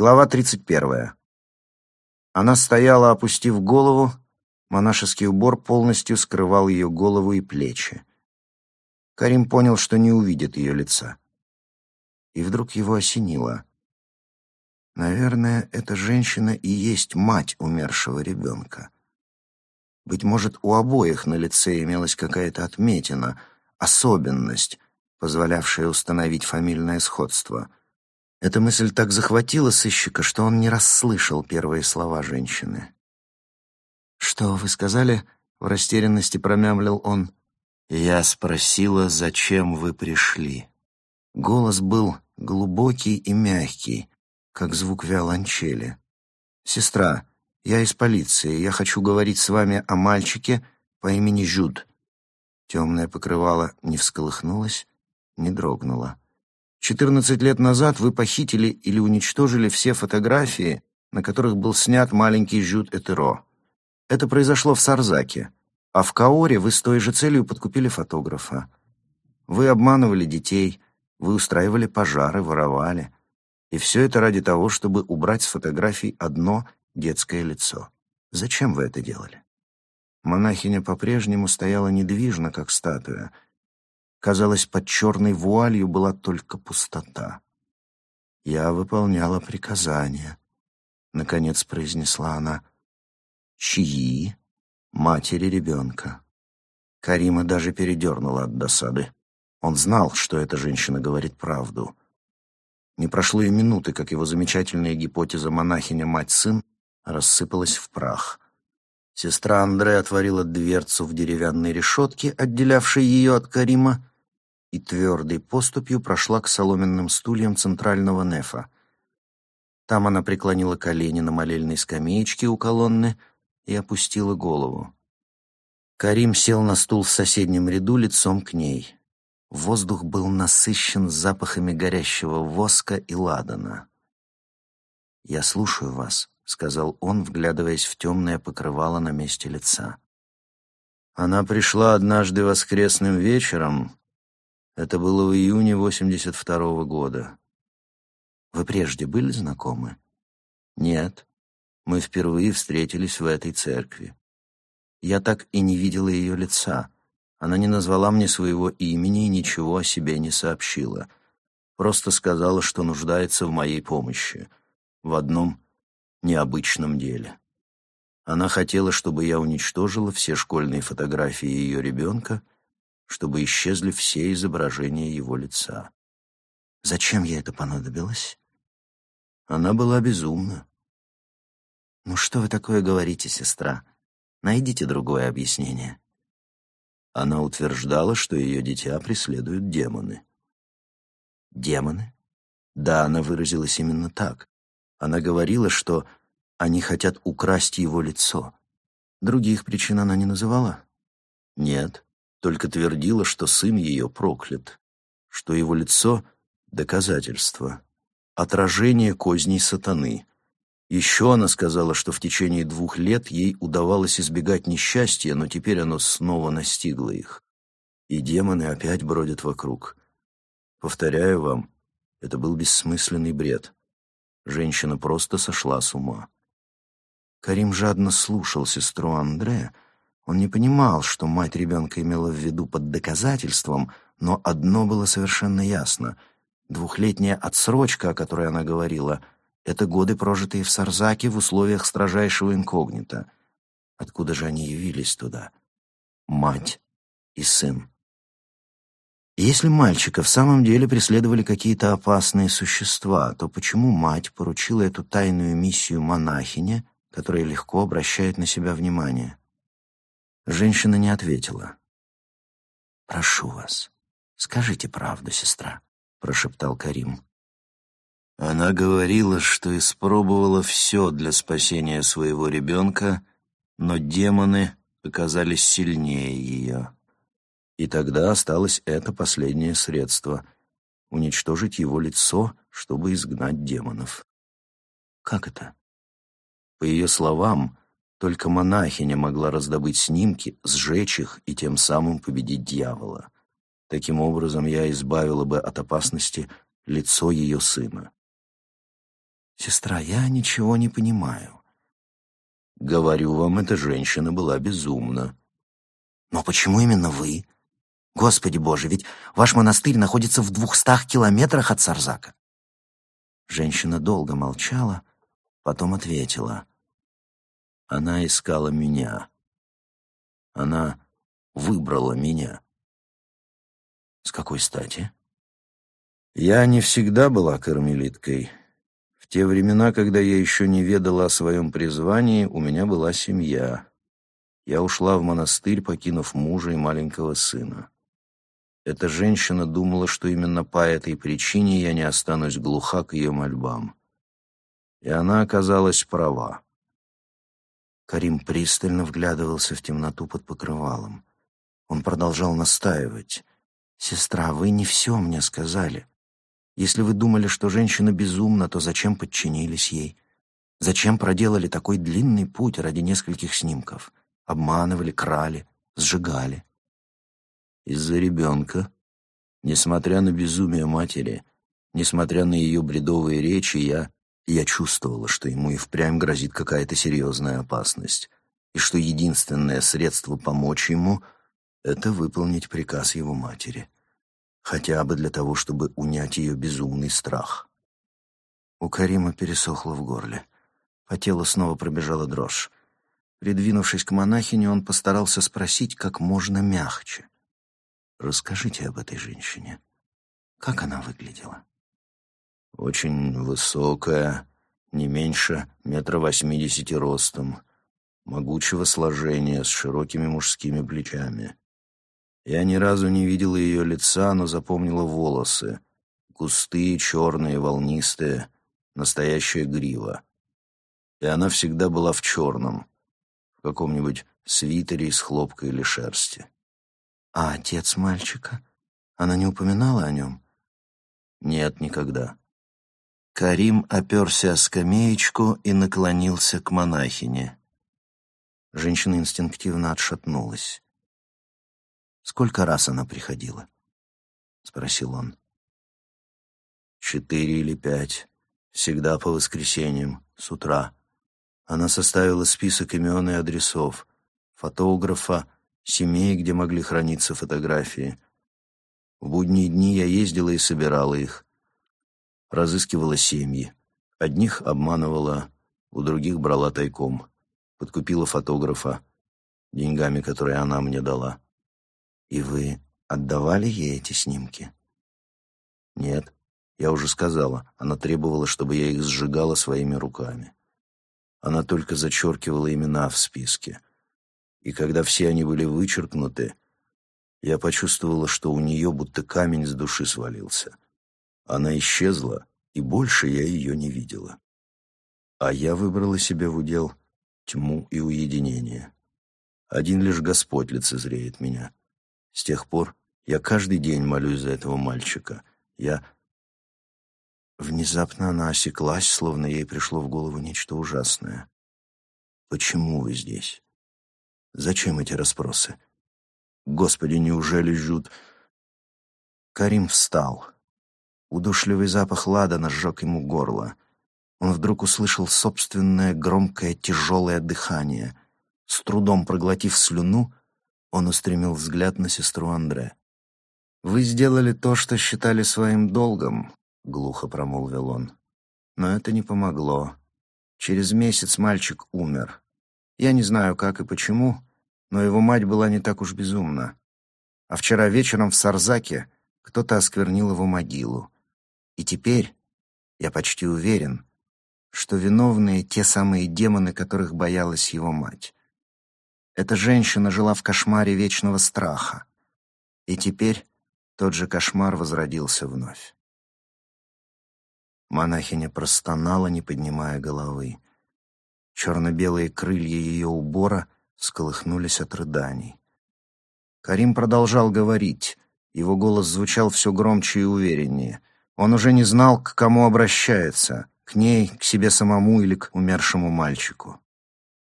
Глава 31. Она стояла, опустив голову, монашеский убор полностью скрывал ее голову и плечи. Карим понял, что не увидит ее лица. И вдруг его осенило. Наверное, эта женщина и есть мать умершего ребенка. Быть может, у обоих на лице имелась какая-то отметина, особенность, позволявшая установить фамильное сходство — эта мысль так захватила сыщика, что он не расслышал первые слова женщины. «Что вы сказали?» — в растерянности промямлил он. «Я спросила, зачем вы пришли». Голос был глубокий и мягкий, как звук виолончели. «Сестра, я из полиции. Я хочу говорить с вами о мальчике по имени Жюд». Темное покрывало не всколыхнулось, не дрогнуло. Четырнадцать лет назад вы похитили или уничтожили все фотографии, на которых был снят маленький Жюд Этеро. Это произошло в Сарзаке, а в Каоре вы с той же целью подкупили фотографа. Вы обманывали детей, вы устраивали пожары, воровали. И все это ради того, чтобы убрать с фотографий одно детское лицо. Зачем вы это делали? Монахиня по-прежнему стояла недвижно, как статуя — Казалось, под черной вуалью была только пустота. «Я выполняла приказания», — наконец произнесла она. «Чьи?» «Матери ребенка». Карима даже передернула от досады. Он знал, что эта женщина говорит правду. Не прошло и минуты, как его замечательная гипотеза монахиня-мать-сын рассыпалась в прах. Сестра Андре отворила дверцу в деревянной решетке, отделявшей ее от Карима, и твердой поступью прошла к соломенным стульям центрального нефа. Там она преклонила колени на молельной скамеечке у колонны и опустила голову. Карим сел на стул в соседнем ряду лицом к ней. Воздух был насыщен запахами горящего воска и ладана. «Я слушаю вас», — сказал он, вглядываясь в темное покрывало на месте лица. Она пришла однажды воскресным вечером это было в июне 82 -го года. Вы прежде были знакомы? Нет. Мы впервые встретились в этой церкви. Я так и не видела ее лица. Она не назвала мне своего имени и ничего о себе не сообщила. Просто сказала, что нуждается в моей помощи. В одном необычном деле. Она хотела, чтобы я уничтожила все школьные фотографии ее ребенка чтобы исчезли все изображения его лица. Зачем ей это понадобилось? Она была безумна. «Ну что вы такое говорите, сестра? Найдите другое объяснение». Она утверждала, что ее дитя преследуют демоны. «Демоны?» Да, она выразилась именно так. Она говорила, что они хотят украсть его лицо. Других причин она не называла? Нет только твердила, что сын ее проклят, что его лицо — доказательство, отражение козней сатаны. Еще она сказала, что в течение двух лет ей удавалось избегать несчастья, но теперь оно снова настигло их. И демоны опять бродят вокруг. Повторяю вам, это был бессмысленный бред. Женщина просто сошла с ума. Карим жадно слушал сестру Андре, он не понимал, что мать ребенка имела в виду под доказательством, но одно было совершенно ясно. Двухлетняя отсрочка, о которой она говорила, это годы, прожитые в Сарзаке в условиях строжайшего инкогнито. Откуда же они явились туда? Мать и сын. Если мальчика в самом деле преследовали какие-то опасные существа, то почему мать поручила эту тайную миссию монахине, которая легко обращает на себя внимание? Женщина не ответила. «Прошу вас, скажите правду, сестра», — прошептал Карим. Она говорила, что испробовала все для спасения своего ребенка, но демоны оказались сильнее ее. И тогда осталось это последнее средство — уничтожить его лицо, чтобы изгнать демонов. Как это? По ее словам, только монахиня могла раздобыть снимки, сжечь их и тем самым победить дьявола. Таким образом, я избавила бы от опасности лицо ее сына. «Сестра, я ничего не понимаю». «Говорю вам, эта женщина была безумна». «Но почему именно вы? Господи Боже, ведь ваш монастырь находится в двухстах километрах от Сарзака». Женщина долго молчала, потом ответила. Она искала меня. Она выбрала меня. С какой стати? Я не всегда была кармелиткой. В те времена, когда я еще не ведала о своем призвании, у меня была семья. Я ушла в монастырь, покинув мужа и маленького сына. Эта женщина думала, что именно по этой причине я не останусь глуха к ее мольбам. И она оказалась права. Карим пристально вглядывался в темноту под покрывалом. Он продолжал настаивать. «Сестра, вы не все мне сказали. Если вы думали, что женщина безумна, то зачем подчинились ей? Зачем проделали такой длинный путь ради нескольких снимков? Обманывали, крали, сжигали. Из-за ребенка. Несмотря на безумие матери, несмотря на ее бредовые речи, я... Я чувствовала, что ему и впрямь грозит какая-то серьезная опасность, и что единственное средство помочь ему — это выполнить приказ его матери — хотя бы для того, чтобы унять ее безумный страх. У Карима пересохло в горле. По телу снова пробежала дрожь. Придвинувшись к монахине, он постарался спросить как можно мягче. «Расскажите об этой женщине. Как она выглядела?» «Очень высокая, не меньше метра восьмидесяти ростом, могучего сложения, с широкими мужскими плечами. Я ни разу не видела ее лица, но запомнила волосы. Густые, черные, волнистые, настоящая грива. И она всегда была в черном, в каком-нибудь свитере из хлопка или шерсти. А отец мальчика? Она не упоминала о нем? Нет, никогда. Карим оперся о скамеечку и наклонился к монахине. Женщина инстинктивно отшатнулась. Сколько раз она приходила? Спросил он. Четыре или пять. Всегда по воскресеньям, с утра. Она составила список имен и адресов, фотографа, семей, где могли храниться фотографии. В будние дни я ездила и собирала их. Разыскивала семьи. Одних обманывала, у других брала тайком. Подкупила фотографа деньгами, которые она мне дала. «И вы отдавали ей эти снимки?» «Нет, я уже сказала. Она требовала, чтобы я их сжигала своими руками. Она только зачеркивала имена в списке. И когда все они были вычеркнуты, я почувствовала, что у нее будто камень с души свалился. Она исчезла, и больше я ее не видела. А я выбрала себе в удел тьму и уединение. Один лишь Господь лицезреет меня. С тех пор я каждый день молюсь за этого мальчика. Я... Внезапно она осеклась, словно ей пришло в голову нечто ужасное. «Почему вы здесь? Зачем эти расспросы? Господи, неужели жут...» Карим встал. Удушливый запах ладана сжег ему горло. Он вдруг услышал собственное громкое тяжелое дыхание. С трудом проглотив слюну, он устремил взгляд на сестру Андре. «Вы сделали то, что считали своим долгом», — глухо промолвил он. «Но это не помогло. Через месяц мальчик умер. Я не знаю, как и почему, но его мать была не так уж безумна. А вчера вечером в Сарзаке кто-то осквернил его могилу. И теперь, я почти уверен, что виновные те самые демоны, которых боялась его мать. Эта женщина жила в кошмаре вечного страха. И теперь тот же кошмар возродился вновь. Монахиня простонала, не поднимая головы. Черно-белые крылья ее убора сколыхнулись от рыданий. Карим продолжал говорить. Его голос звучал все громче и увереннее. Он уже не знал, к кому обращается — к ней, к себе самому или к умершему мальчику.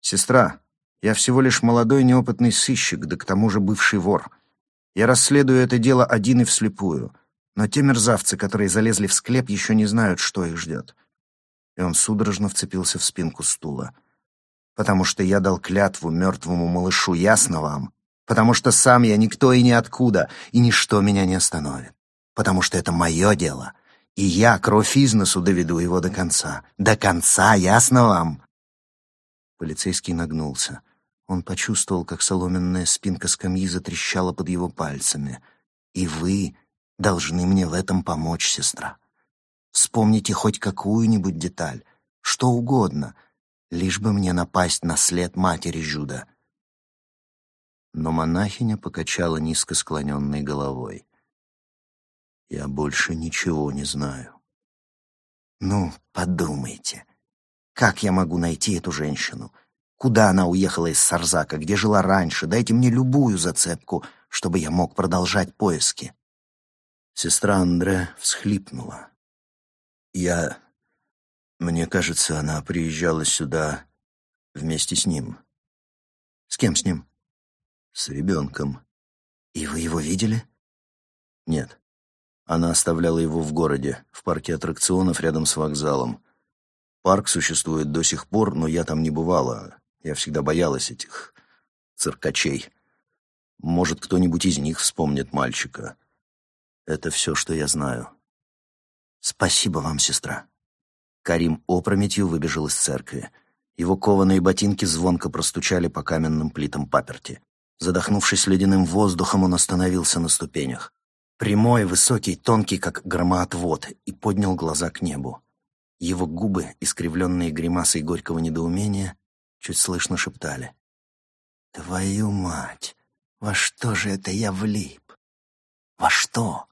«Сестра, я всего лишь молодой неопытный сыщик, да к тому же бывший вор. Я расследую это дело один и вслепую. Но те мерзавцы, которые залезли в склеп, еще не знают, что их ждет. И он судорожно вцепился в спинку стула. «Потому что я дал клятву мертвому малышу, ясно вам? Потому что сам я никто и ниоткуда, и ничто меня не остановит. Потому что это мое дело, и я кровь из носу доведу его до конца. До конца, ясно вам?» Полицейский нагнулся. Он почувствовал, как соломенная спинка скамьи затрещала под его пальцами. «И вы должны мне в этом помочь, сестра. Вспомните хоть какую-нибудь деталь, что угодно, лишь бы мне напасть на след матери Жюда». Но монахиня покачала низко склоненной головой. «Я больше ничего не знаю». «Ну, подумайте, как я могу найти эту женщину?» Куда она уехала из Сарзака, где жила раньше? Дайте мне любую зацепку, чтобы я мог продолжать поиски. Сестра Андре всхлипнула. Я... Мне кажется, она приезжала сюда вместе с ним. С кем с ним? С ребенком. И вы его видели? Нет. Она оставляла его в городе, в парке аттракционов рядом с вокзалом. Парк существует до сих пор, но я там не бывала. Я всегда боялась этих циркачей. Может, кто-нибудь из них вспомнит мальчика. Это все, что я знаю. Спасибо вам, сестра. Карим опрометью выбежал из церкви. Его кованые ботинки звонко простучали по каменным плитам паперти. Задохнувшись ледяным воздухом, он остановился на ступенях. Прямой, высокий, тонкий, как громоотвод, и поднял глаза к небу. Его губы, искривленные гримасой горького недоумения, чуть слышно шептали. «Твою мать! Во что же это я влип? Во что?»